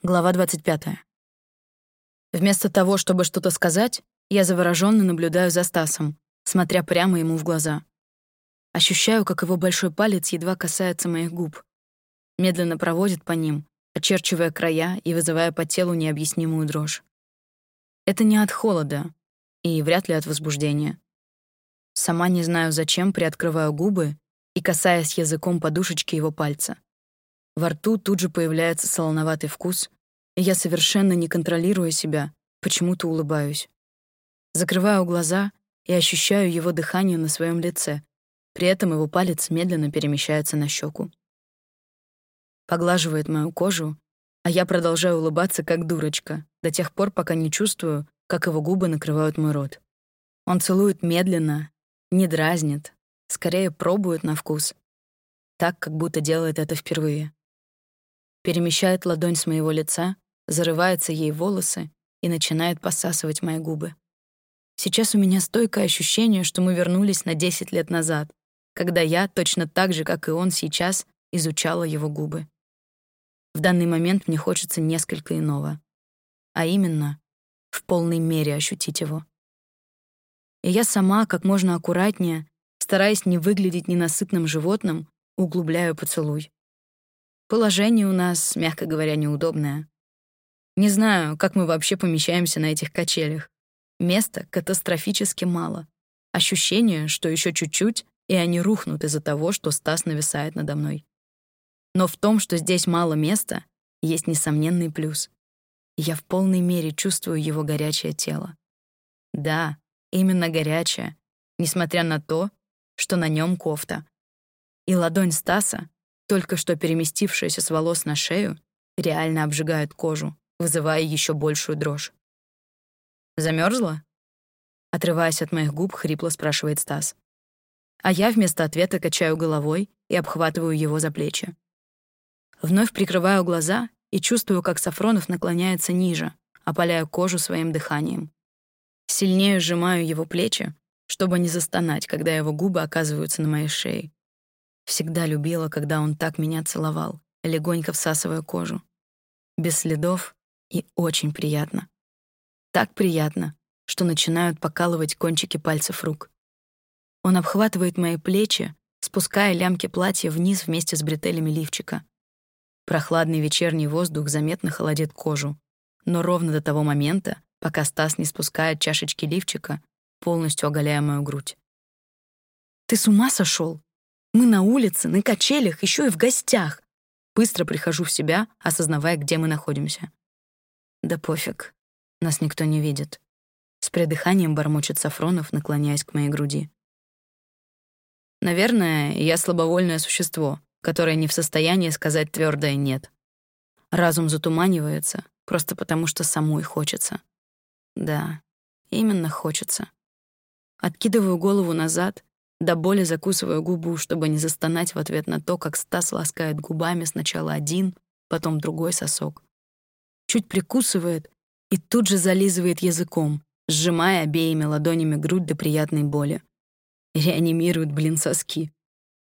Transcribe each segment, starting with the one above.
Глава 25. Вместо того, чтобы что-то сказать, я завороженно наблюдаю за Стасом, смотря прямо ему в глаза. Ощущаю, как его большой палец едва касается моих губ. Медленно проводит по ним, очерчивая края и вызывая по телу необъяснимую дрожь. Это не от холода и вряд ли от возбуждения. Сама не знаю, зачем приоткрываю губы и касаясь языком подушечки его пальца. Во рту тут же появляется солоноватый вкус, и я, совершенно не контролируя себя, почему-то улыбаюсь. Закрываю глаза и ощущаю его дыхание на своем лице. При этом его палец медленно перемещается на щеку. Поглаживает мою кожу, а я продолжаю улыбаться как дурочка, до тех пор, пока не чувствую, как его губы накрывают мой рот. Он целует медленно, не дразнит, скорее пробует на вкус, так, как будто делает это впервые перемещает ладонь с моего лица, зарывается ей волосы и начинает посасывать мои губы. Сейчас у меня стойкое ощущение, что мы вернулись на 10 лет назад, когда я, точно так же, как и он сейчас, изучала его губы. В данный момент мне хочется несколько иного, а именно в полной мере ощутить его. И я сама, как можно аккуратнее, стараясь не выглядеть ненасытным животным, углубляю поцелуй. Положение у нас, мягко говоря, неудобное. Не знаю, как мы вообще помещаемся на этих качелях. Места катастрофически мало. Ощущение, что еще чуть-чуть, и они рухнут из-за того, что Стас нависает надо мной. Но в том, что здесь мало места, есть несомненный плюс. Я в полной мере чувствую его горячее тело. Да, именно горячее, несмотря на то, что на нем кофта. И ладонь Стаса только что переместившаяся с волос на шею, реально обжигает кожу, вызывая еще большую дрожь. Замерзла? Отрываясь от моих губ, хрипло спрашивает Стас. А я вместо ответа качаю головой и обхватываю его за плечи. Вновь прикрываю глаза и чувствую, как Сафронов наклоняется ниже, опаляя кожу своим дыханием. Сильнее сжимаю его плечи, чтобы не застонать, когда его губы оказываются на моей шее. Всегда любила, когда он так меня целовал, легонько всасывая кожу. Без следов и очень приятно. Так приятно, что начинают покалывать кончики пальцев рук. Он обхватывает мои плечи, спуская лямки платья вниз вместе с бретелями лифчика. Прохладный вечерний воздух заметно холодит кожу, но ровно до того момента, пока Стас не спускает чашечки лифчика, полностью оголяя мою грудь. «Ты с ума сошел? Мы на улице, на качелях, еще и в гостях. Быстро прихожу в себя, осознавая, где мы находимся. Да пофиг, нас никто не видит. С придыханием бормочет Сафронов, наклоняясь к моей груди. Наверное, я слабовольное существо, которое не в состоянии сказать твердое «нет». Разум затуманивается, просто потому что самой хочется. Да, именно хочется. Откидываю голову назад до боли закусываю губу, чтобы не застонать в ответ на то, как Стас ласкает губами сначала один, потом другой сосок. Чуть прикусывает и тут же зализывает языком, сжимая обеими ладонями грудь до приятной боли. Реанимирует, блин, соски.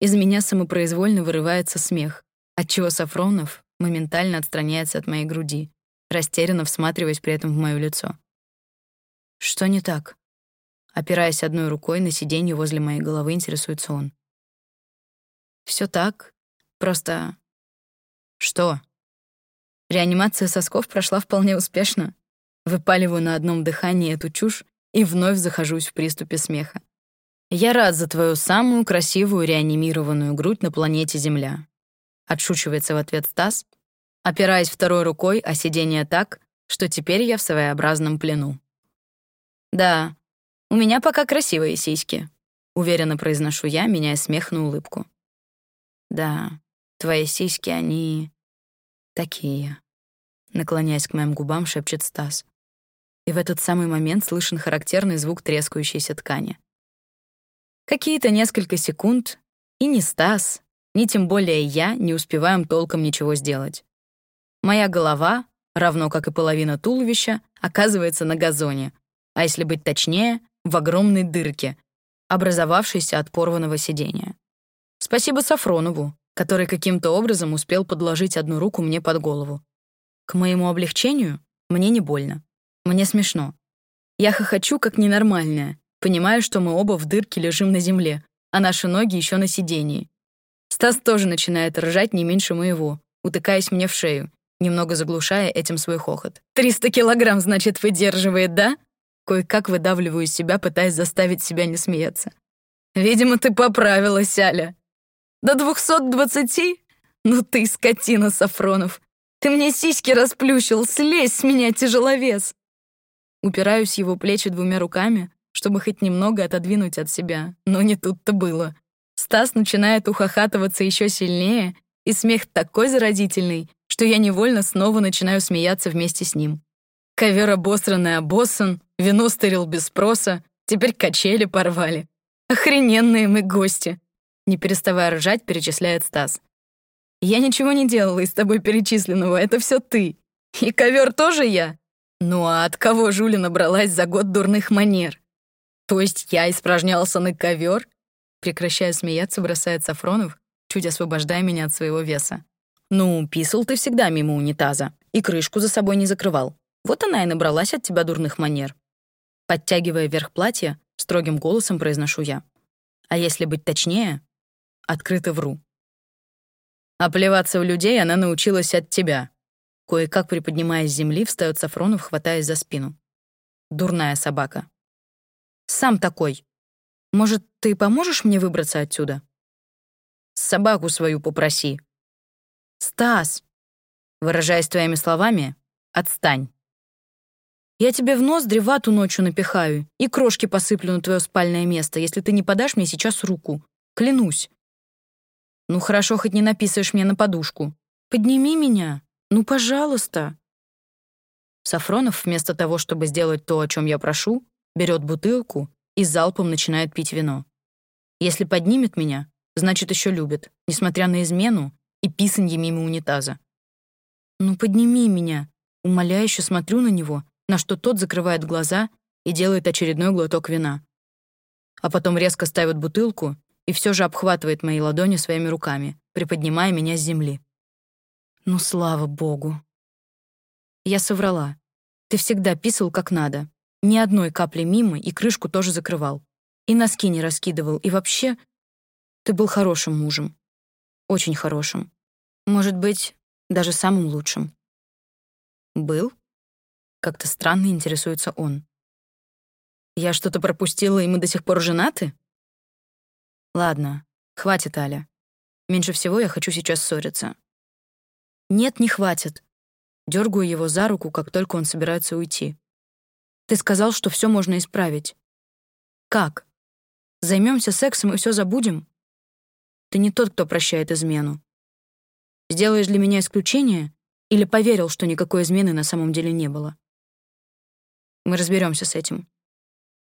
Из меня самопроизвольно вырывается смех, отчего Сафронов моментально отстраняется от моей груди, растерянно всматриваясь при этом в моё лицо. Что не так? Опираясь одной рукой на сиденье возле моей головы, интересуется он. Все так. Просто... Что? Реанимация сосков прошла вполне успешно. Выпаливаю на одном дыхании эту чушь и вновь захожусь в приступе смеха. Я рад за твою самую красивую реанимированную грудь на планете Земля. Отшучивается в ответ Стас, опираясь второй рукой о сиденье так, что теперь я в своеобразном плену. Да, «У меня пока красивые сиськи», — уверенно произношу я, меняя смех на улыбку. «Да, твои сиськи, они... такие», — наклоняясь к моим губам, шепчет Стас. И в этот самый момент слышен характерный звук трескающейся ткани. Какие-то несколько секунд, и ни Стас, ни тем более я не успеваем толком ничего сделать. Моя голова, равно как и половина туловища, оказывается на газоне, а если быть точнее, в огромной дырке, образовавшейся от порванного сидения. Спасибо Сафронову, который каким-то образом успел подложить одну руку мне под голову. К моему облегчению мне не больно. Мне смешно. Я хохочу, как ненормальная, понимая, что мы оба в дырке лежим на земле, а наши ноги еще на сидении. Стас тоже начинает ржать не меньше моего, утыкаясь мне в шею, немного заглушая этим свой хохот. «Триста килограмм, значит, выдерживает, да?» Кое-как выдавливаю себя, пытаясь заставить себя не смеяться. «Видимо, ты поправилась, Аля. До двухсот двадцати? Ну ты, скотина, Сафронов. Ты мне сиськи расплющил, слезь с меня, тяжеловес!» Упираюсь его плечи двумя руками, чтобы хоть немного отодвинуть от себя, но не тут-то было. Стас начинает ухахатываться еще сильнее, и смех такой заразительный, что я невольно снова начинаю смеяться вместе с ним. Ковер обосранный обоссан, вино стырил без спроса, теперь качели порвали. Охрененные мы гости. Не переставая ржать, перечисляет Стас. Я ничего не делала из тобой перечисленного, это все ты. И ковер тоже я. Ну а от кого Жуля набралась за год дурных манер? То есть я испражнялся на ковер? Прекращая смеяться, бросает Сафронов, чуть освобождая меня от своего веса. Ну, писал ты всегда мимо унитаза и крышку за собой не закрывал. Вот она и набралась от тебя дурных манер. Подтягивая вверх платья, строгим голосом произношу я. А если быть точнее, открыто вру. А плеваться в людей она научилась от тебя. Кое-как приподнимаясь с земли, встаёт Сафронов, хватаясь за спину. Дурная собака. Сам такой. Может, ты поможешь мне выбраться отсюда? Собаку свою попроси. Стас, выражаясь твоими словами, отстань. Я тебе в нос древату ночью напихаю и крошки посыплю на твое спальное место, если ты не подашь мне сейчас руку. Клянусь. Ну хорошо, хоть не написаешь мне на подушку. Подними меня. Ну, пожалуйста. Сафронов, вместо того, чтобы сделать то, о чем я прошу, берет бутылку и залпом начинает пить вино. Если поднимет меня, значит, еще любит, несмотря на измену и писанье мимо унитаза. «Ну, подними меня!» Умоляюще смотрю на него на что тот закрывает глаза и делает очередной глоток вина. А потом резко ставит бутылку и все же обхватывает мои ладони своими руками, приподнимая меня с земли. Ну, слава богу. Я соврала. Ты всегда писал как надо. Ни одной капли мимо и крышку тоже закрывал. И носки не раскидывал. И вообще, ты был хорошим мужем. Очень хорошим. Может быть, даже самым лучшим. Был? Как-то странно интересуется он. Я что-то пропустила, и мы до сих пор женаты? Ладно, хватит, Аля. Меньше всего я хочу сейчас ссориться. Нет, не хватит. Дергаю его за руку, как только он собирается уйти. Ты сказал, что все можно исправить. Как? Займемся сексом и все забудем? Ты не тот, кто прощает измену. Сделаешь для меня исключение или поверил, что никакой измены на самом деле не было? Мы разберемся с этим.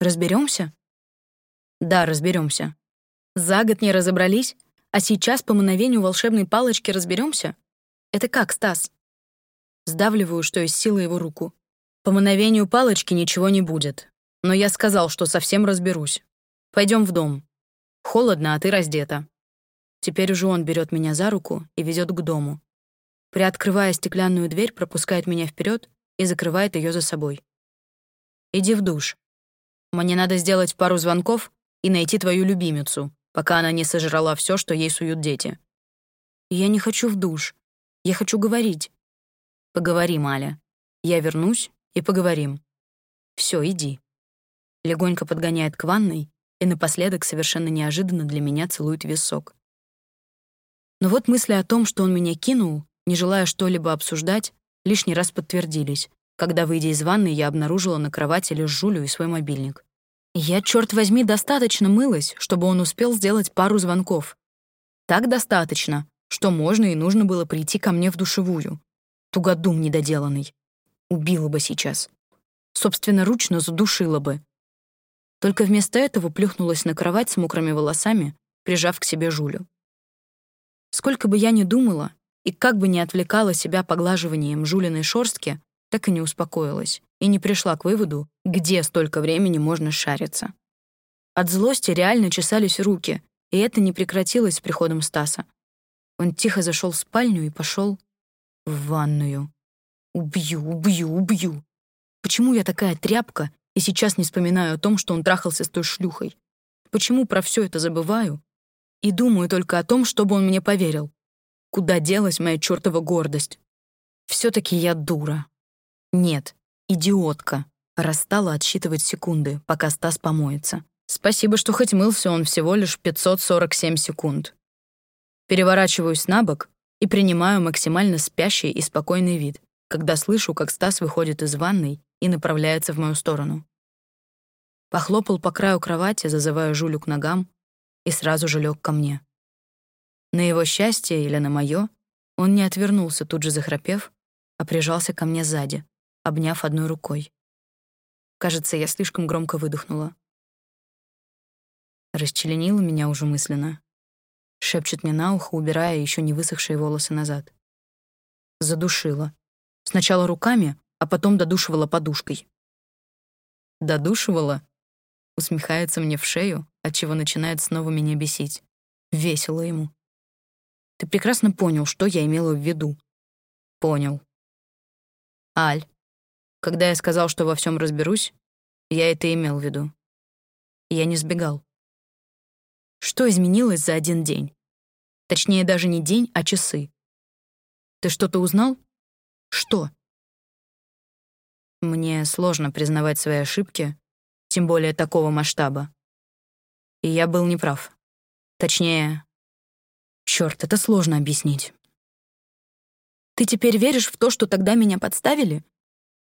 Разберемся? Да, разберемся. За год не разобрались, а сейчас по мановению волшебной палочки разберемся? Это как, Стас? Сдавливаю, что из силы его руку. По мановению палочки ничего не будет. Но я сказал, что совсем разберусь. Пойдем в дом. Холодно, а ты раздета. Теперь уже он берет меня за руку и везет к дому. Приоткрывая стеклянную дверь, пропускает меня вперед и закрывает ее за собой. Иди в душ. Мне надо сделать пару звонков и найти твою любимицу, пока она не сожрала все, что ей суют дети. Я не хочу в душ. Я хочу говорить. Поговорим, Аля. Я вернусь и поговорим. Все, иди. Легонько подгоняет к ванной и напоследок совершенно неожиданно для меня целует висок. Но вот мысли о том, что он меня кинул, не желая что-либо обсуждать, лишний раз подтвердились, когда, выйдя из ванны, я обнаружила на кровати лишь Жулю и свой мобильник. Я, черт возьми, достаточно мылась, чтобы он успел сделать пару звонков. Так достаточно, что можно и нужно было прийти ко мне в душевую. Тугодум недоделанный. Убила бы сейчас. Собственно, ручно задушила бы. Только вместо этого плюхнулась на кровать с мокрыми волосами, прижав к себе Жулю. Сколько бы я ни думала, и как бы ни отвлекала себя поглаживанием Жулиной шорстки, так и не успокоилась и не пришла к выводу, где столько времени можно шариться. От злости реально чесались руки, и это не прекратилось с приходом Стаса. Он тихо зашел в спальню и пошел в ванную. Убью, убью, убью. Почему я такая тряпка и сейчас не вспоминаю о том, что он трахался с той шлюхой? Почему про все это забываю и думаю только о том, чтобы он мне поверил? Куда делась моя чертова гордость? все таки я дура. Нет, идиотка. Расстала отсчитывать секунды, пока Стас помоется. Спасибо, что хоть мылся он всего лишь 547 секунд. Переворачиваюсь на бок и принимаю максимально спящий и спокойный вид, когда слышу, как Стас выходит из ванной и направляется в мою сторону. Похлопал по краю кровати, зазывая Жулю к ногам, и сразу же лег ко мне. На его счастье или на мое, он не отвернулся, тут же захрапев, а прижался ко мне сзади, обняв одной рукой. Кажется, я слишком громко выдохнула. Расчленила меня уже мысленно. Шепчет мне на ухо, убирая еще не высохшие волосы назад. Задушила. Сначала руками, а потом додушивала подушкой. «Додушивала?» Усмехается мне в шею, отчего начинает снова меня бесить. Весело ему. «Ты прекрасно понял, что я имела в виду». «Понял». «Аль, когда я сказал, что во всем разберусь, я это имел в виду. Я не сбегал. Что изменилось за один день? Точнее, даже не день, а часы. Ты что-то узнал? Что? Мне сложно признавать свои ошибки, тем более такого масштаба. И я был неправ. Точнее, черт, это сложно объяснить. Ты теперь веришь в то, что тогда меня подставили?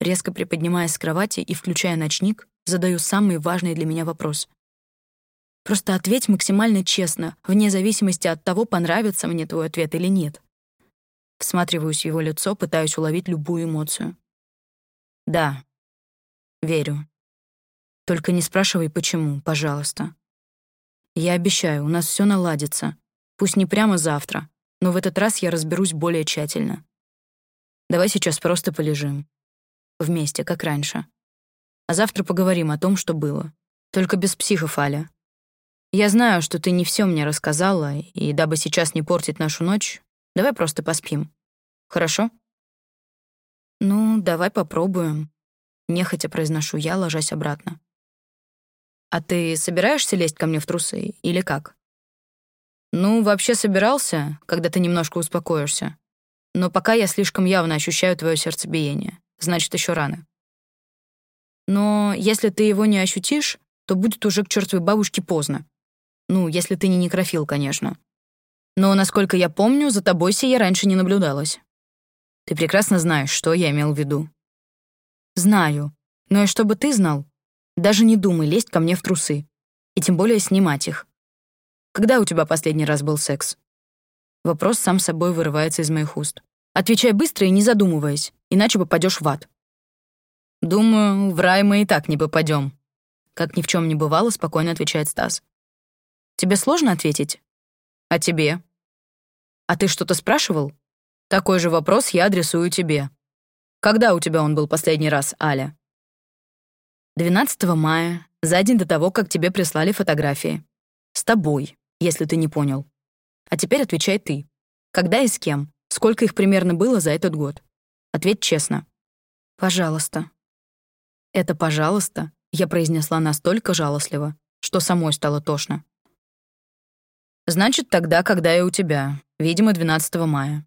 Резко приподнимаясь с кровати и включая ночник, задаю самый важный для меня вопрос. Просто ответь максимально честно, вне зависимости от того, понравится мне твой ответ или нет. Всматриваюсь в его лицо, пытаюсь уловить любую эмоцию. Да, верю. Только не спрашивай, почему, пожалуйста. Я обещаю, у нас все наладится. Пусть не прямо завтра, но в этот раз я разберусь более тщательно. Давай сейчас просто полежим. Вместе, как раньше. А завтра поговорим о том, что было. Только без психов, Аля. Я знаю, что ты не все мне рассказала, и дабы сейчас не портить нашу ночь, давай просто поспим. Хорошо? Ну, давай попробуем. Нехотя произношу я, ложась обратно. А ты собираешься лезть ко мне в трусы или как? Ну, вообще собирался, когда ты немножко успокоишься. Но пока я слишком явно ощущаю твое сердцебиение. Значит, еще рано. Но если ты его не ощутишь, то будет уже к чертовой бабушке поздно. Ну, если ты не некрофил, конечно. Но, насколько я помню, за тобой сия раньше не наблюдалось. Ты прекрасно знаешь, что я имел в виду. Знаю. Но и чтобы ты знал, даже не думай лезть ко мне в трусы. И тем более снимать их. Когда у тебя последний раз был секс? Вопрос сам собой вырывается из моих уст. Отвечай быстро и не задумываясь, иначе попадешь в ад. Думаю, в рай мы и так не попадем. Как ни в чем не бывало, спокойно отвечает Стас. Тебе сложно ответить? А тебе? А ты что-то спрашивал? Такой же вопрос я адресую тебе. Когда у тебя он был последний раз, Аля? 12 мая, за день до того, как тебе прислали фотографии. С тобой, если ты не понял. А теперь отвечай ты. Когда и с кем? Сколько их примерно было за этот год? Ответь честно. Пожалуйста. Это «пожалуйста» я произнесла настолько жалостливо, что самой стало тошно. Значит, тогда, когда и у тебя. Видимо, 12 мая.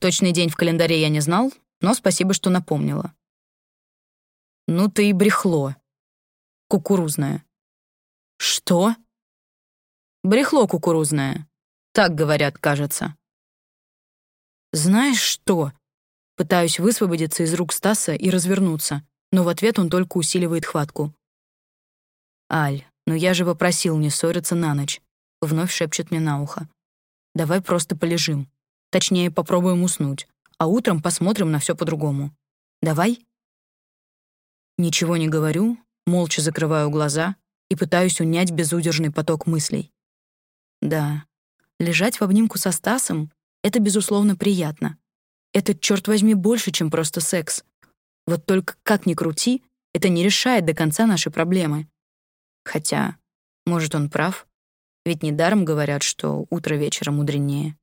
Точный день в календаре я не знал, но спасибо, что напомнила. Ну ты и брехло. Кукурузное. Что? Брехло кукурузное. Так говорят, кажется. Знаешь что? Пытаюсь высвободиться из рук Стаса и развернуться, но в ответ он только усиливает хватку. Аль, ну я же попросил не ссориться на ночь вновь шепчет мне на ухо. «Давай просто полежим. Точнее, попробуем уснуть, а утром посмотрим на все по-другому. Давай?» Ничего не говорю, молча закрываю глаза и пытаюсь унять безудержный поток мыслей. Да, лежать в обнимку со Стасом — это, безусловно, приятно. Это, черт возьми, больше, чем просто секс. Вот только как ни крути, это не решает до конца наши проблемы. Хотя, может, он прав. Ведь недаром говорят, что утро вечера мудренее.